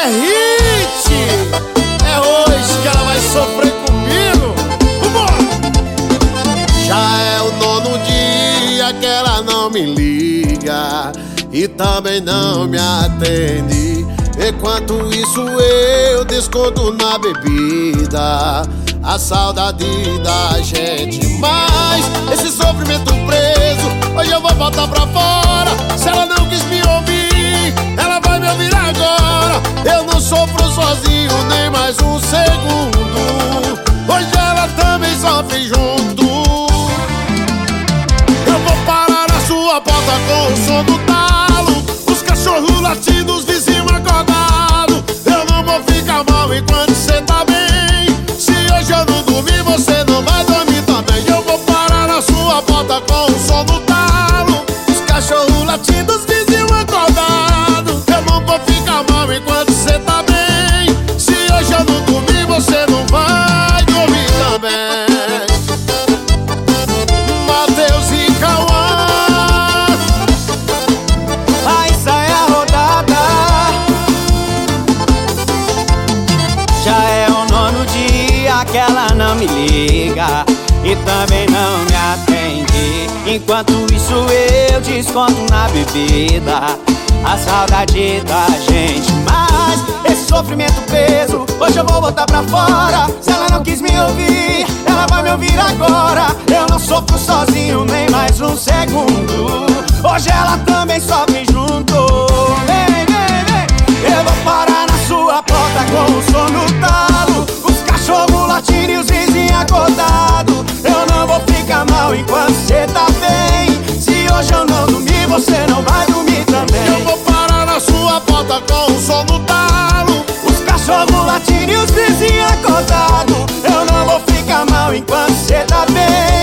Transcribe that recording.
é hit! É hoje que ela vai sofrer comigo! Vambora! Já é o nono dia que ela não me liga e também não me atende. Enquanto isso eu desconto na bebida a saudade da gente. Mas esse sofrimento preso, hoje eu vou voltar pra fora. Porta com o som do talo. Os cachorros latindo, os vizinhos acordados. Eu não vou ficar mal enquanto cê tá bem. Se hoje eu não dormir, você não vai dormir também. Eu vou parar na sua porta com o som Já é o nono dia que ela não me liga E também não me atende. Enquanto isso eu desconto na bebida A saudade da gente. Mas esse sofrimento preso Hoje eu vou botar pra fora. Se ela não quis me ouvir Ela vai me ouvir agora. Eu não sofro sozinho o som no talo. Os cachorros latindo e os vizinhos acordados. Eu não vou ficar mal enquanto cê tá bem. Se hoje eu não dormir, você não vai dormir também. Eu vou parar na sua porta com o som no talo. Os cachorros latindo e os vizinhos acordados. Eu não vou ficar mal enquanto cê tá bem.